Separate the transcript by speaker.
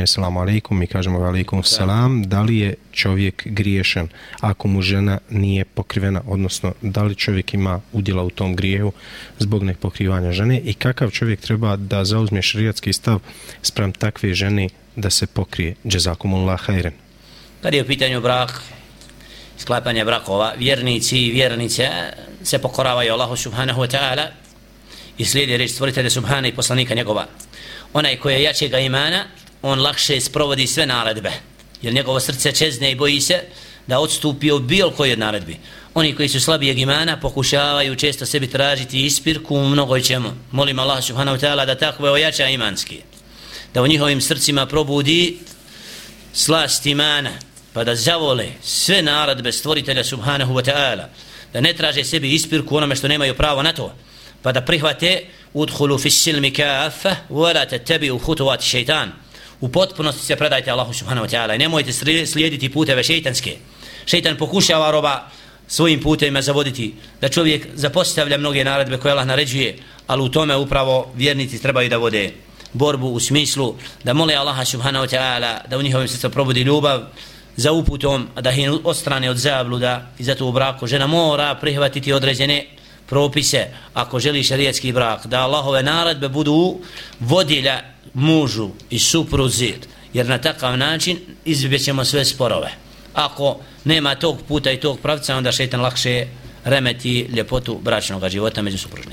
Speaker 1: pitanje, selamu alaikum, mi kažemo alaikum selam, da li je čovjek griješan ako mu žena nije pokrivena, odnosno da li čovjek ima udjela u tom grijehu zbog nepokrivanja žene i kakav čovjek treba da zauzme šrijatski stav sprem takve žene da se pokrije. Džezakumullah hajren.
Speaker 2: Kad je u pitanju brak, sklapanje brakova, vjernici i vjernice se pokoravaju Allahu subhanahu wa ta'ala i slijedi reč stvoritelja subhana i poslanika njegova. Onaj koji je jačega imana, on lakše sprovodi sve naredbe. Jer njegovo srce čezne i boji se da odstupi od bilo koje naredbi. Oni koji su slabijeg imana pokušavaju često sebi tražiti ispirku u mnogo čemu. Molim Allah subhanahu wa ta'ala da takve ojača imanski. Da u njihovim srcima probudi slast imana pa da zavole sve naredbe stvoritelja subhanahu wa ta'ala da ne traže sebi ispirku onome što nemaju pravo na to pa da prihvate udhulu fi silmi kafa wala tattabi'u khutuwat shaytan u potpunosti se predajte Allahu subhanahu wa ta'ala i nemojte slijediti puteve šejtanske šejtan pokušava roba svojim putevima zavoditi da čovjek zapostavlja mnoge naredbe koje Allah naređuje ali u tome upravo vjernici trebaju da vode borbu u smislu da mole Allaha subhanahu wa ta'ala da u njihovim srcu probudi ljubav za uputom da ih ostrane od zabluda i zato u braku žena mora prihvatiti određene propise ako želi šarijetski brak da Allahove naredbe budu vodilja mužu i supruzi jer na takav način izbjećemo sve sporove. Ako nema tog puta i tog pravca onda šetan lakše remeti ljepotu bračnog života među supružnim